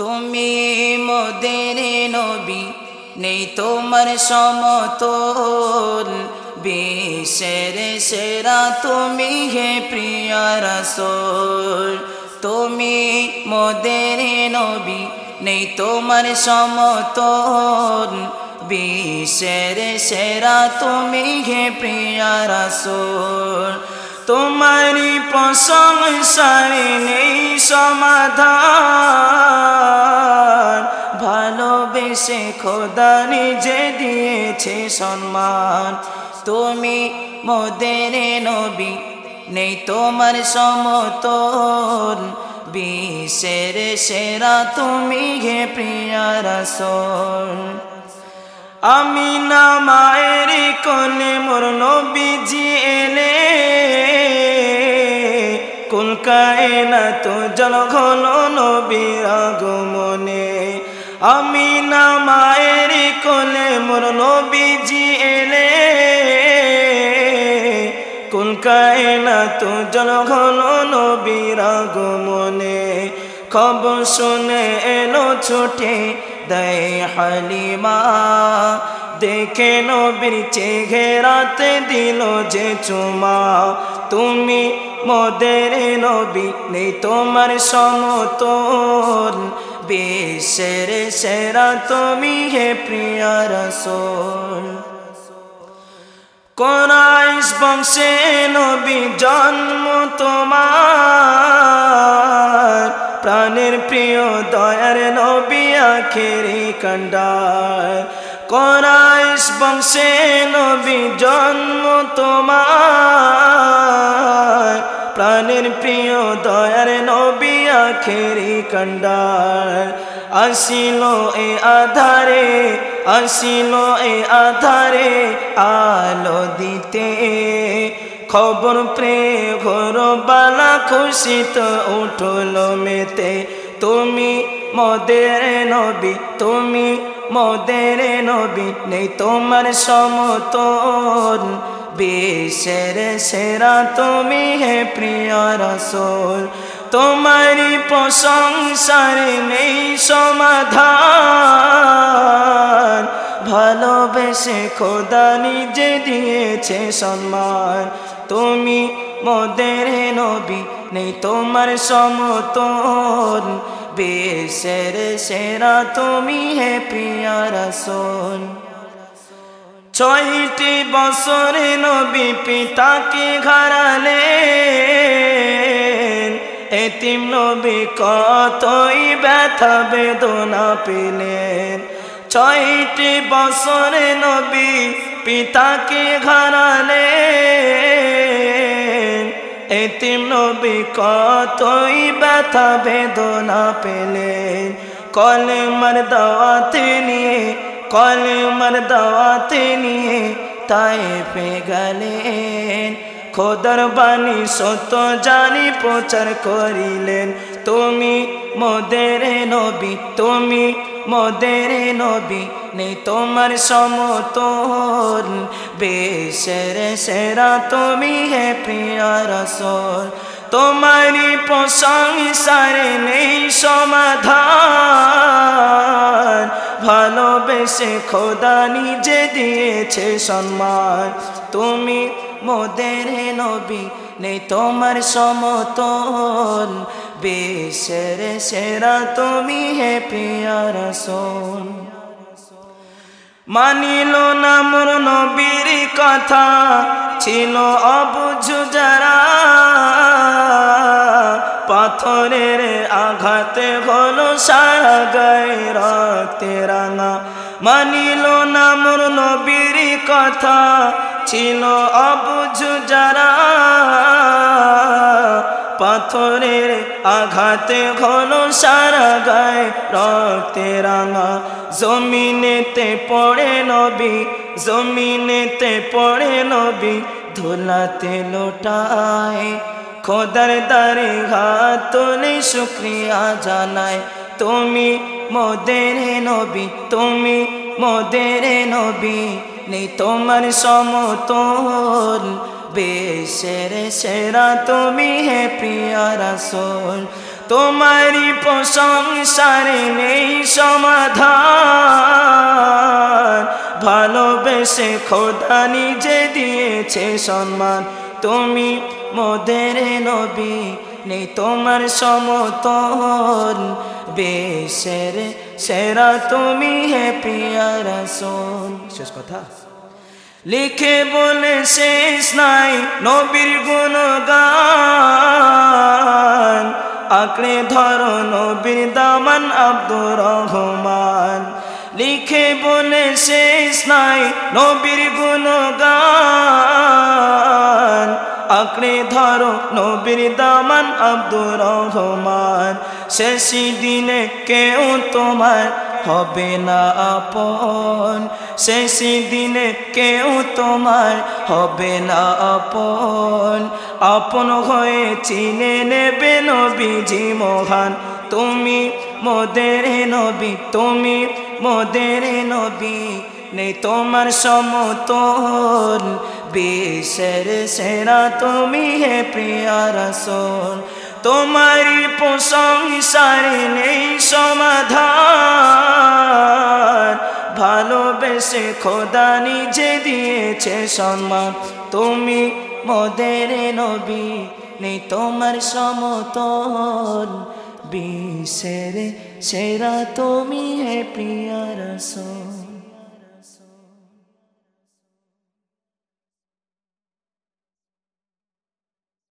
তুমি মোদের নবী, নেই তোমার সমতল। বিশ্বের সেরা তুমি হে প্রিয় রসোল। তুমি মোদের নবী, নেই তোমার সমতল। বিশ্বের সেরা তুমি হে প্রিয় রসোল। তোমারি প্রশংসারে নেই সমাধান। ভালোবেসে খোদা নিজে দিয়েছে সম্মান। তুমি মোদের নবী, নেই তোমার সমতল। বিশ্বের সেরা তুমি হে প্রিয়া রসল। আমি না মায়ের কোলে মোর নবীজি এলে কুলকায় না তো জল ঘন নবীর আগমনে। আমি না মায়ের কোলে মোর নবীজি এলে। কুলকায় না তো জল ঘন নবীর আগমনে। খবর শুনে এলো ছুটে দেয় হালিমা। দেখে নবীর চেঘেরাতে দিল যে চুমা। তুমি মোদের নবী নেই তোমার সমতল। বিশ্বের সেরা তুমি হে প্রিয় রসোল। কোরাইশ বংশে নবী জন্ম তোমার। প্রাণের প্রিয় দয়ার নবী আখেরি কন্ডার কোরাইশ বংশে নবী জন্ম তোমার। প্রাণের প্রিয় দয়ার নবী আখেরি কন্ডার। আসিল এ আধারে, আসিল এ আধারে আলো দিতে। খবর প্রে ঘোর বালা খুশিত উঠল মেতে। তুমি মদের নবী, তুমি মদের নবী, নেই তোমার সমতল। বিশ্বের সেরা তুমি হে প্রিয় রসোল। তোমারি প্রশংসারে নেই সমাধান। ভালোবেসে খোদা নিজে দিয়েছে সম্মান। তুমি মোদের নবী, নেই তোমার সমতল। বেশের সেরা তুমি হে প্রিয় রসোল। ছয়টি বছরে নবী পিতাকে ঘরালে এতিম নবী কতই ব্যথা বেদনা পেলেন? ছয়টি বছরে নবী পিতাকে ঘরালে এতিম নবী কতই ব্যথা বেদনা পেলেন? কলেমার দাওয়াতে নিয়ে কলেমার দাওয়াতে নিয়ে তাই পে গেলেন। খোদর বাণী সত্য জানি প্রচার করিলেন। তুমি মোদের নবী, তুমি মোদের নবী নেই তোমার সমতল। বেশের সেরা তুমি হে প্রিয় রসল। তোমারি প্রশংসারে নেই সমাধান। ভালোবেসে খোদা নিজে দিয়েছে সম্মান। তুমি মোদের নবী, নেই তোমার সমতল। বেশের সেরা তুমি হে প্রিয় রসল। মানিল না মোর নবীর কথা, ছিল অবুঝ যারা। পাথরের আঘাতে হলো সারা গায়ে রাঙা। মানিল না মোর নবীর কথা। ছিল অবুঝ যারা পাথরের আঘাতে ঘন সারা গায়ে রক্তে রাঙা। জমিনেতে পড়ে নবী, জমিনেতে পড়ে নবী, ধুলাতে লোটায়। খোদার দারে তোলে শুক্রিয়া জানায়। তুমি মোদের নবী, তুমি মোদের নবী, নেই তোমার সমতল। বেশের সেরা তুমি হে প্রিয়া রাসোল, তোমারই প্রশংসারে নেই সমাধান। ভালোবেসে খোদা নিজে দিয়েছে সম্মান, তুমি মোদের নবী নেই তোমার সমতল। বেশের সেরা তুমি হে প্রিয়া রাসূল। শেষ কথা। লিখে বলে শেষ নাই নবীর গুণ গান আঁকড়ে ধরো নবীর দামান আব্দুর রহমান। লিখে বলে শেষ নাই নবীর গুণগান। আঁকড়ে ধরো নবীর দামান আব্দুর রহমান। শেষ দিনে কেউ তোমার হবে না আপন। শেষ দিনে কেউ তোমার হবে না আপন। আপন হয়ে চিনে নেবে নবীজি মহান। তুমি মোদের নবী, তুমি মোদের নবী। নেই তোমার সমতল। বিশ্বের সেরা তুমি হে প্রিয়া রসল। তোমারই প্রশংসারে নেই সমাধান। ভালোবেসে খোদা নিজে দিয়েছে সম্মান। তুমি মোদের নবী, নেই তোমার সমতল। বিশ্বের সেরা তুমি হে প্রিয়া